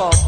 of